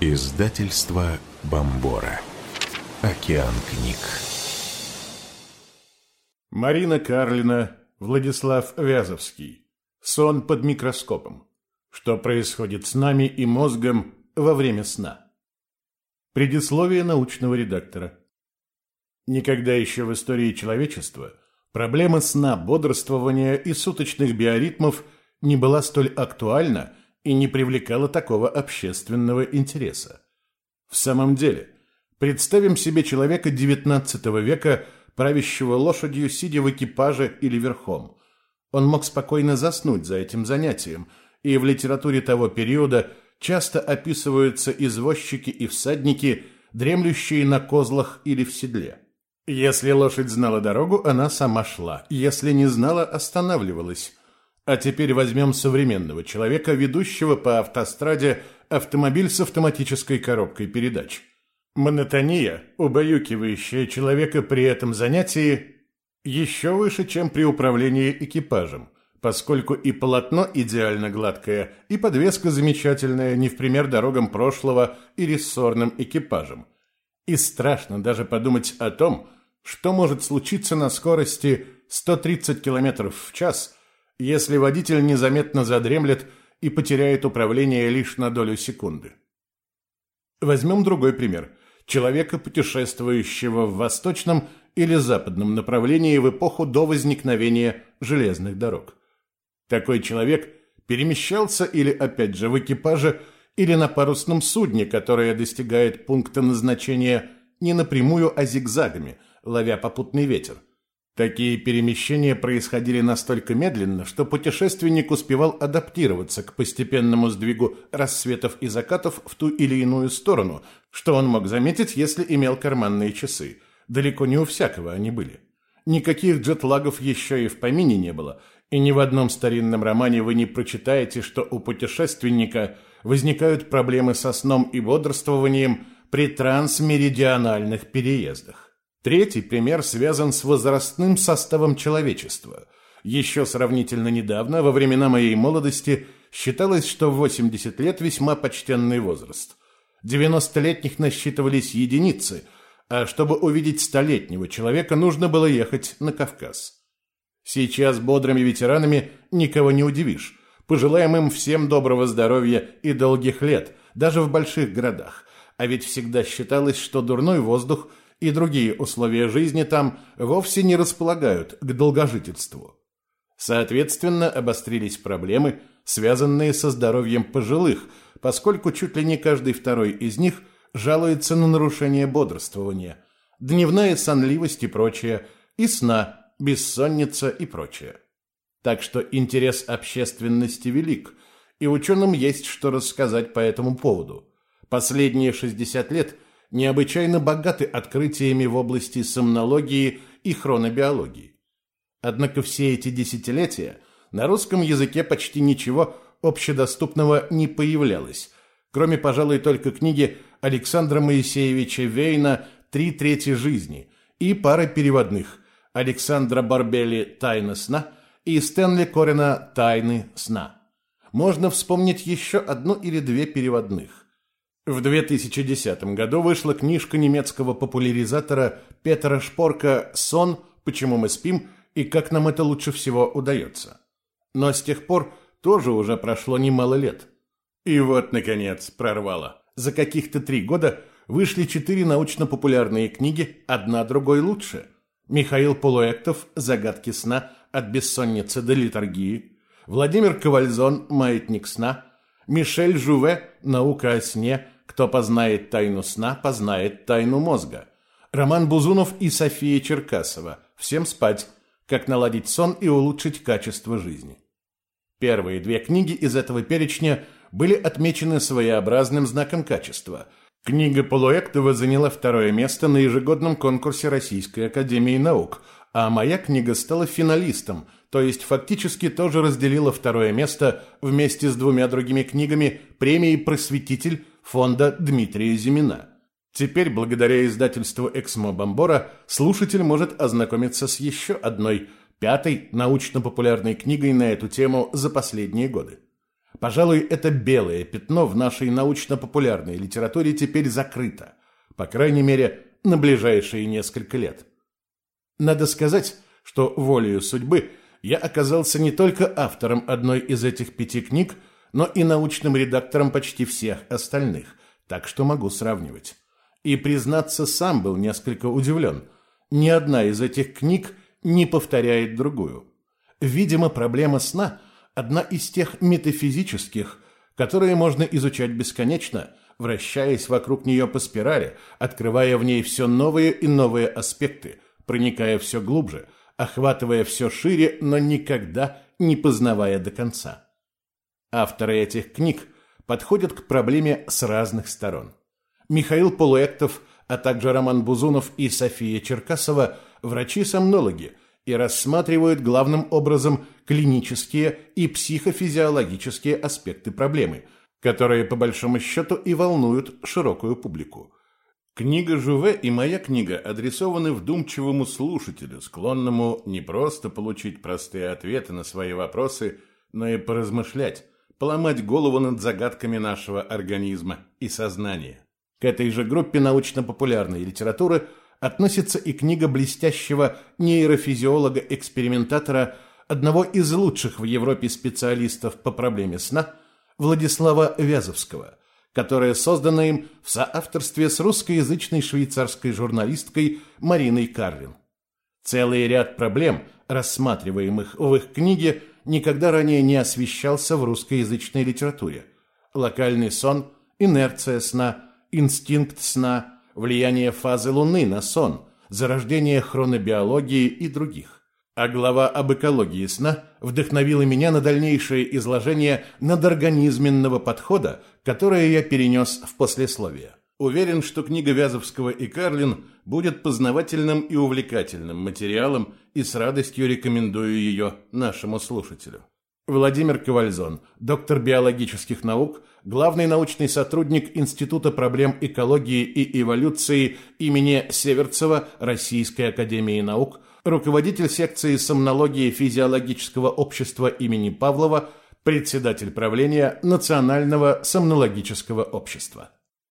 Издательство Бомбора. Океан книг. Марина Карлина, Владислав Вязовский. Сон под микроскопом. Что происходит с нами и мозгом во время сна. Предисловие научного редактора. Никогда еще в истории человечества проблема сна, бодрствования и суточных биоритмов не была столь актуальна и не привлекала такого общественного интереса. В самом деле, представим себе человека XIX века, правящего лошадью, сидя в экипаже или верхом. Он мог спокойно заснуть за этим занятием, и в литературе того периода часто описываются извозчики и всадники, дремлющие на козлах или в седле. Если лошадь знала дорогу, она сама шла, если не знала, останавливалась, а теперь возьмем современного человека, ведущего по автостраде автомобиль с автоматической коробкой передач. Монотония, убаюкивающая человека при этом занятии, еще выше, чем при управлении экипажем, поскольку и полотно идеально гладкое, и подвеска замечательная, не в пример дорогам прошлого и рессорным экипажам. И страшно даже подумать о том, что может случиться на скорости 130 км в час – если водитель незаметно задремлет и потеряет управление лишь на долю секунды. Возьмем другой пример. Человека, путешествующего в восточном или западном направлении в эпоху до возникновения железных дорог. Такой человек перемещался или, опять же, в экипаже, или на парусном судне, которое достигает пункта назначения не напрямую, а зигзагами, ловя попутный ветер. Такие перемещения происходили настолько медленно, что путешественник успевал адаптироваться к постепенному сдвигу рассветов и закатов в ту или иную сторону, что он мог заметить, если имел карманные часы. Далеко не у всякого они были. Никаких джетлагов еще и в помине не было, и ни в одном старинном романе вы не прочитаете, что у путешественника возникают проблемы со сном и бодрствованием при трансмеридиональных переездах. Третий пример связан с возрастным составом человечества. Еще сравнительно недавно, во времена моей молодости, считалось, что 80 лет весьма почтенный возраст. 90-летних насчитывались единицы, а чтобы увидеть столетнего человека, нужно было ехать на Кавказ. Сейчас бодрыми ветеранами никого не удивишь. Пожелаем им всем доброго здоровья и долгих лет, даже в больших городах. А ведь всегда считалось, что дурной воздух – и другие условия жизни там вовсе не располагают к долгожительству. Соответственно, обострились проблемы, связанные со здоровьем пожилых, поскольку чуть ли не каждый второй из них жалуется на нарушение бодрствования, дневная сонливость и прочее, и сна, бессонница и прочее. Так что интерес общественности велик, и ученым есть что рассказать по этому поводу. Последние 60 лет – необычайно богаты открытиями в области сомнологии и хронобиологии. Однако все эти десятилетия на русском языке почти ничего общедоступного не появлялось, кроме, пожалуй, только книги Александра Моисеевича Вейна «Три трети жизни» и пары переводных Александра Барбели «Тайна сна» и Стэнли Корена «Тайны сна». Можно вспомнить еще одну или две переводных – в 2010 году вышла книжка немецкого популяризатора Петера Шпорка «Сон. Почему мы спим и как нам это лучше всего удается». Но с тех пор тоже уже прошло немало лет. И вот, наконец, прорвало. За каких-то три года вышли четыре научно-популярные книги, одна другой лучше. Михаил Полуэктов «Загадки сна. От бессонницы до литургии», Владимир Ковальзон «Маятник сна», Мишель Жуве «Наука о сне», кто познает тайну сна, познает тайну мозга. Роман Бузунов и София Черкасова. Всем спать. Как наладить сон и улучшить качество жизни. Первые две книги из этого перечня были отмечены своеобразным знаком качества. Книга Полуэктова заняла второе место на ежегодном конкурсе Российской Академии Наук, а моя книга стала финалистом, то есть фактически тоже разделила второе место вместе с двумя другими книгами премии «Просветитель» фонда Дмитрия Зимина. Теперь, благодаря издательству «Эксмо Бомбора», слушатель может ознакомиться с еще одной, пятой научно-популярной книгой на эту тему за последние годы. Пожалуй, это белое пятно в нашей научно-популярной литературе теперь закрыто, по крайней мере, на ближайшие несколько лет. Надо сказать, что волею судьбы я оказался не только автором одной из этих пяти книг, но и научным редактором почти всех остальных, так что могу сравнивать. И, признаться, сам был несколько удивлен. Ни одна из этих книг не повторяет другую. Видимо, проблема сна – одна из тех метафизических, которые можно изучать бесконечно, вращаясь вокруг нее по спирали, открывая в ней все новые и новые аспекты, проникая все глубже, охватывая все шире, но никогда не познавая до конца. Авторы этих книг подходят к проблеме с разных сторон. Михаил Полуэктов, а также Роман Бузунов и София Черкасова – врачи-сомнологи и рассматривают главным образом клинические и психофизиологические аспекты проблемы, которые по большому счету и волнуют широкую публику. Книга Жуве и моя книга адресованы вдумчивому слушателю, склонному не просто получить простые ответы на свои вопросы, но и поразмышлять, поломать голову над загадками нашего организма и сознания. К этой же группе научно-популярной литературы относится и книга блестящего нейрофизиолога-экспериментатора, одного из лучших в Европе специалистов по проблеме сна, Владислава Вязовского, которая создана им в соавторстве с русскоязычной швейцарской журналисткой Мариной Карлин. Целый ряд проблем, рассматриваемых в их книге, никогда ранее не освещался в русскоязычной литературе. Локальный сон, инерция сна, инстинкт сна, влияние фазы Луны на сон, зарождение хронобиологии и других. А глава об экологии сна вдохновила меня на дальнейшее изложение надорганизменного подхода, которое я перенес в послесловие. Уверен, что книга Вязовского и Карлин будет познавательным и увлекательным материалом и с радостью рекомендую ее нашему слушателю. Владимир Ковальзон, доктор биологических наук, главный научный сотрудник Института проблем экологии и эволюции имени Северцева Российской академии наук, руководитель секции сомнологии физиологического общества имени Павлова, председатель правления Национального сомнологического общества.